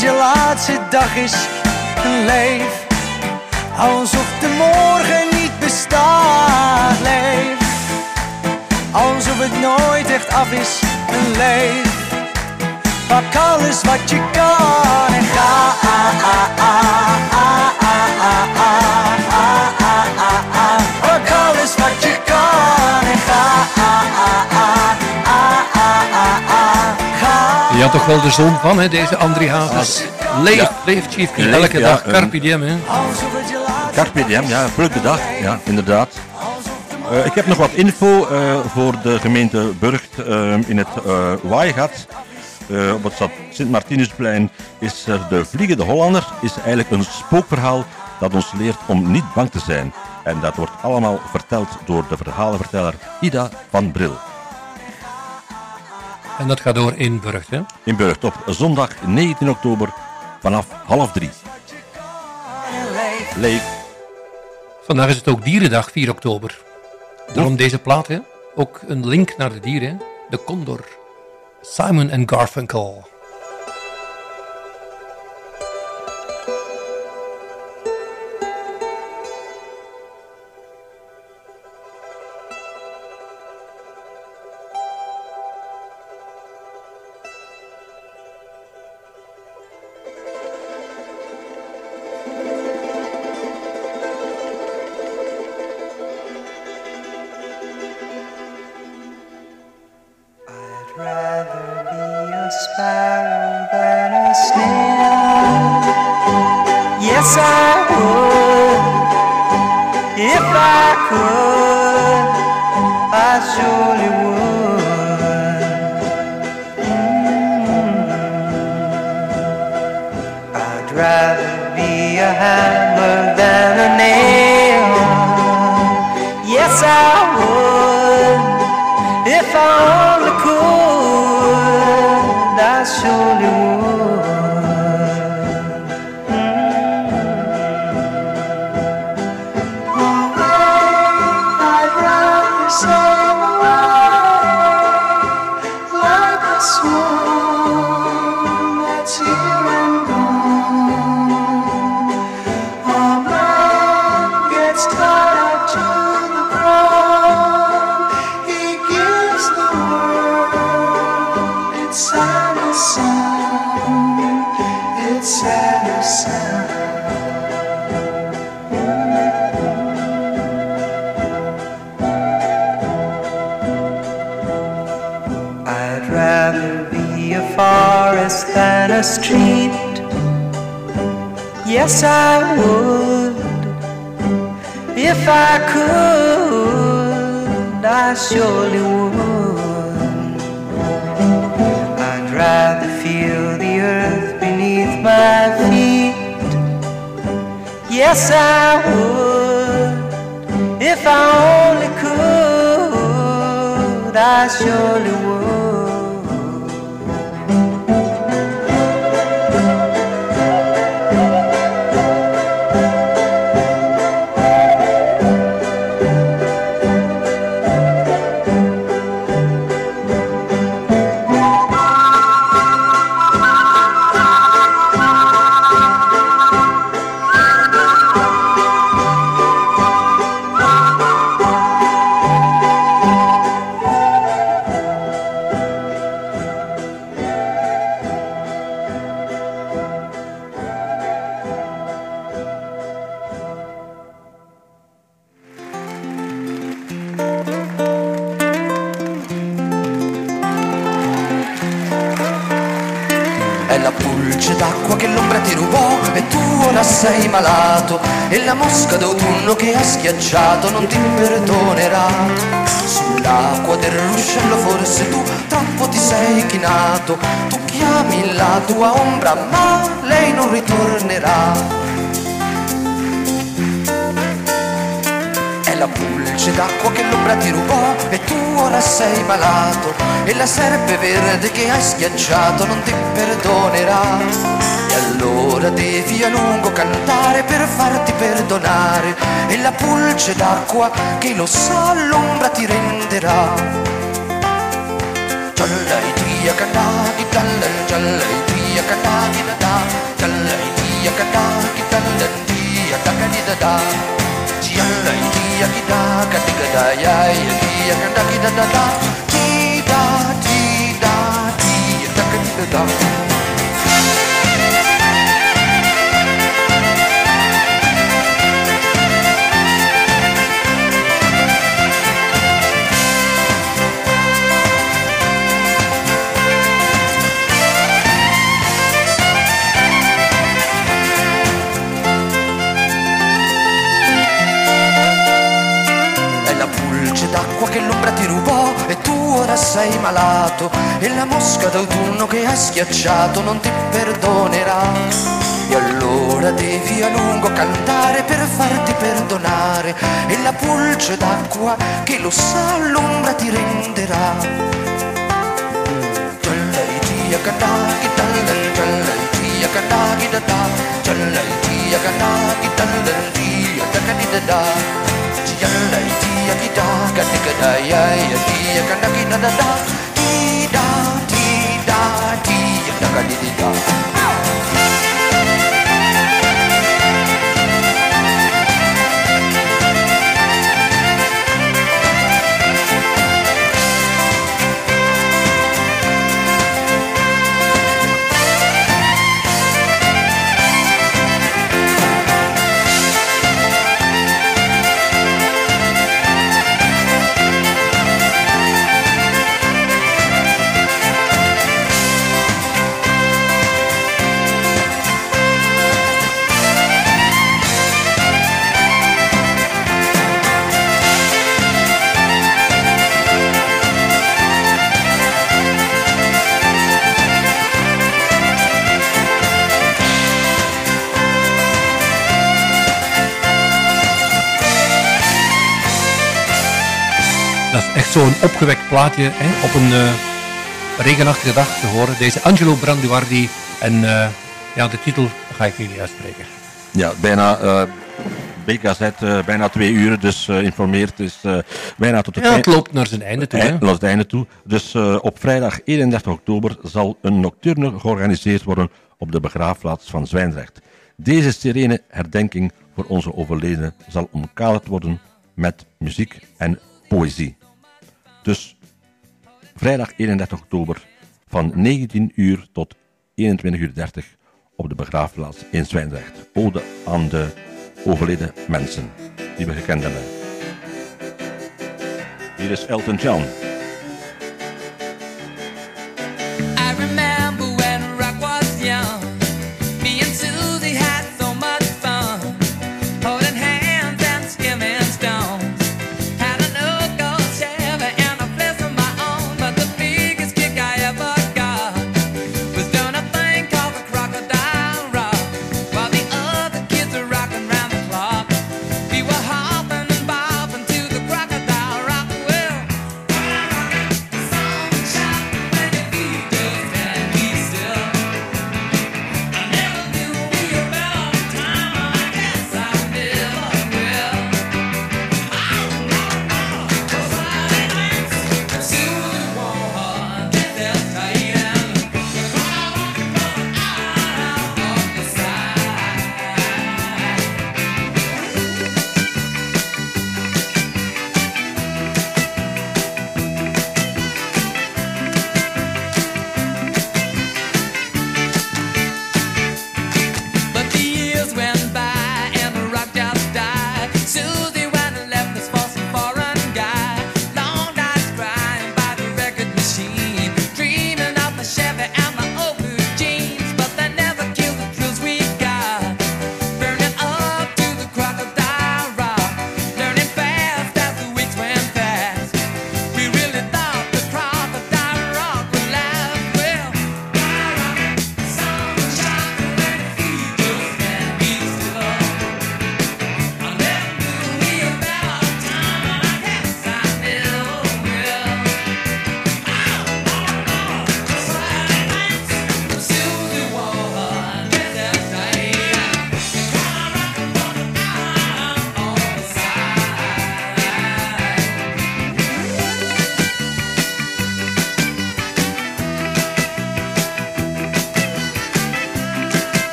je laatste dag is en leef. Alsof de morgen niet bestaat. Leef. Alsof het nooit echt af is en leef. Pak alles wat je kan en ga. Pak alles wat je kan en ga. Je had toch wel de zoon van, hè, deze André Hazes. Leef, Ja. leef, Chief. Elke ja, dag, ehm, carpe diem, hè. Carpe diem, ja, leuke dag. Ja, inderdaad. Eh, ik heb nog wat info eh, voor de gemeente Burgt eh, in het eh Waaigat. Eh, op het St- Sint-Martinusplein is eh, de Vliegende Hollander is eigenlijk een spookverhaal dat ons leert om niet bang te zijn. En dat wordt allemaal verteld door de verhalenverteller Ida van Bril. En dat gaat door in Burgt, hè. In Burgt op zondag 19 oktober vanaf half drie. Leef. Vandaag is het ook Dierendag, 4 oktober. Daarom deze plaat, hè. Ook een link naar de dieren, hè. De condor. Simon en Garfunkel. Street. Yes, I would. If I could, I surely would. I'd rather feel the earth beneath my feet. Yes, I would. If I only could, I surely would. D'autunno che ha schiacciato non ti perdonerà. Sull'acqua del ruscello forse tu troppo ti sei chinato, tu chiami la tua ombra ma lei non ritornerà. È la pulce d'acqua che l'ombra ti rubò e tu ora sei malato e la serpe verde che hai schiacciato non ti perdonerà allora devi a lungo cantare per farti perdonare. E la pulce d'acqua che lo sa all'ombra ti renderà. Gialla tia dia canati, dalla gialla e dia canati, da da. Gialla e dia canati, dalla dia da da. Gialla tia dia kita katika daya e dia canati, da da da. Tida, tida, dia canati, da da. E tu ora sei malato e la mosca d'autunno che hai schiacciato non ti perdonerà. E allora devi a lungo cantare per farti perdonare e la pulce d'acqua che lo sa l'ombra ti renderà. Da da yalla dia kita kan kedaya ya dia kan kita tidak tidak tidak tidak zo'n opgewekt plaatje hè, op een eh, regenachtige dag te horen. Deze Angelo Branduardi. En eh, ja, de titel ga ik jullie uitspreken. Ja, bijna eh, BKZ, bijna twee uur, dus eh, informeert is eh, bijna tot het Ja, het eind- loopt naar zijn einde toe. Eind- naar het einde toe. Dus op vrijdag 31 oktober zal een nocturne georganiseerd worden op de begraafplaats van Zwijndrecht. Deze serene herdenking voor onze overledenen zal omkaderd worden met muziek en poëzie. Dus vrijdag 31 oktober van 19 uur tot 21.30 uur op de begraafplaats in Zwijndrecht. Ode aan de overleden mensen die we gekend hebben. Hier is Elton John.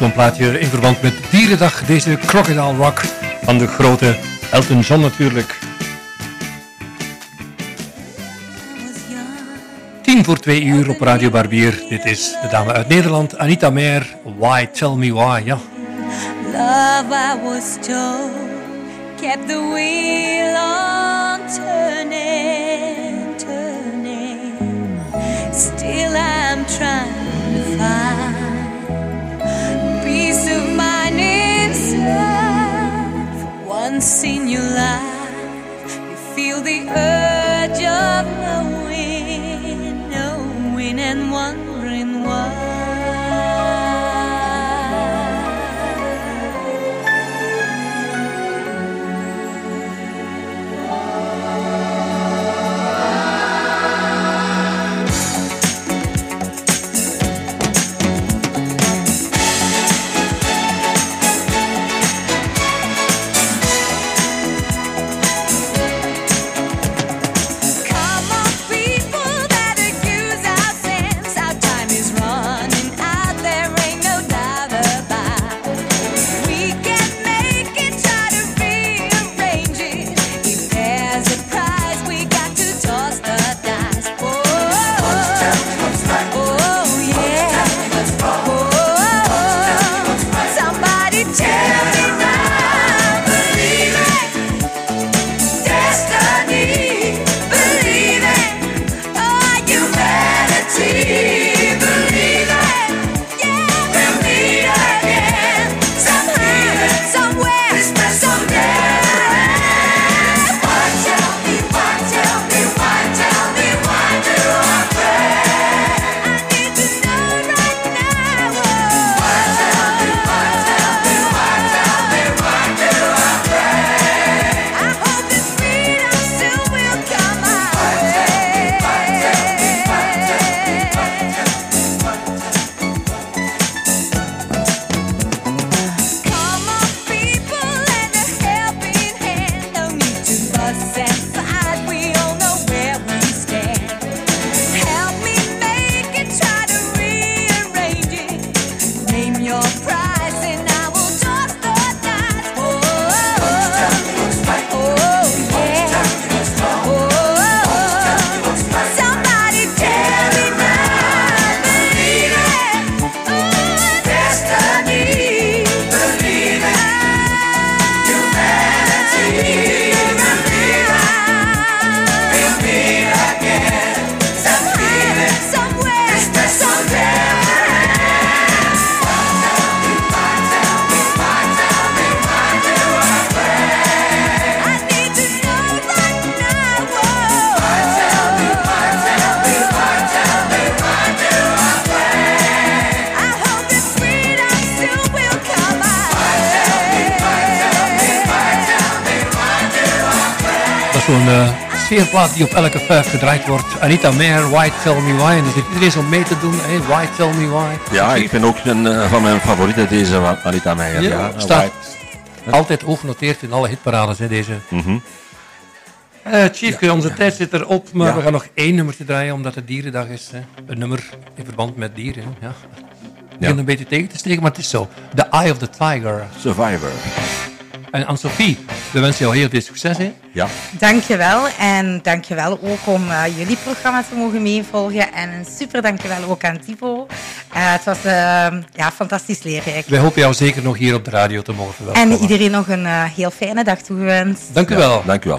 Zo'n plaatje in verband met Dierendag. Deze Crocodile Rock van de grote Elton John natuurlijk. Tien voor twee uur op Radio Barbier. Dit is de dame uit Nederland, Anita Meer. Why, tell me why, ja. Love, I was kept the wheel on in your life, you feel the urge of knowing, die op elke vijf gedraaid wordt. Anita Meijer, Why Tell Me Why. En zit iedereen om mee te doen. Hey, Why Tell Me Why. Ja, ik vind ook een eh, van mijn favorieten deze van Anita Meijer. Ja, Ja, staat altijd hoog genoteerd in alle hitparades, hè, deze. Mhm. Eh Chiefke, onze tijd zit erop, maar we gaan nog één nummertje draaien, omdat het dierendag is. Hè. Een nummer in verband met dieren. hè. Ja. Ik begin een beetje tegen te steken, maar het is zo. The Eye of the Tiger. Survivor. En Anne-Sophie, we wensen jou heel veel succes. Hè. Ja. Dankjewel. En dankjewel ook om eh, jullie programma te mogen meevolgen. En een super dankjewel ook aan Tipo. Eh, het was eh, ja, fantastisch leerrijk. Wij hopen jou zeker nog hier op de radio te mogen verwelkomen. En iedereen nog een eh, heel fijne dag toegewenst. Dank u wel. Dank u wel.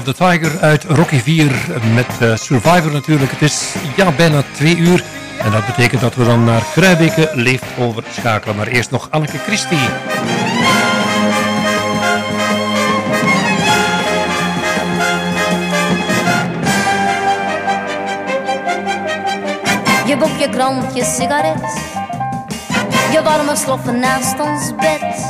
Of the Tiger uit Rocky 4 met eh, Survivor natuurlijk. Het is ja, bijna twee uur. En dat betekent dat we dan naar Kruibeke leeft overschakelen. Maar eerst nog Anneke Christie. Je boek, je krant, je sigaret. Je warme sloffen naast ons bed.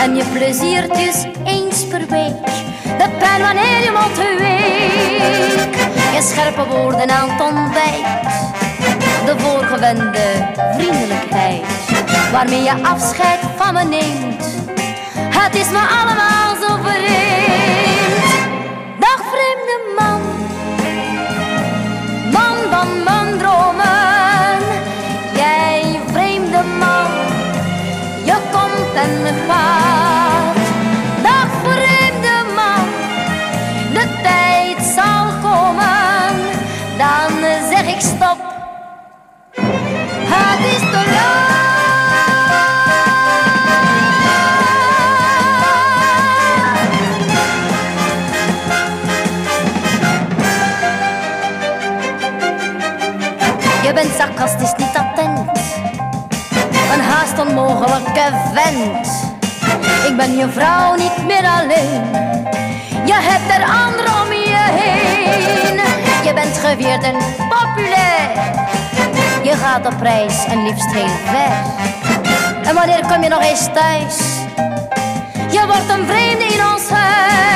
En je pleziertjes eens per week. De pijn wanneer je week. Je scherpe woorden aan het ontbijt. De voorgewende vriendelijkheid. Waarmee je afscheid van me neemt. Het is me allemaal onmogelijke vent. Ik ben je vrouw niet meer alleen. Je hebt er anderen om je heen. Je bent geweerd en populair. Je gaat op reis en liefst heel ver. En wanneer kom je nog eens thuis? Je wordt een vreemde in ons huis.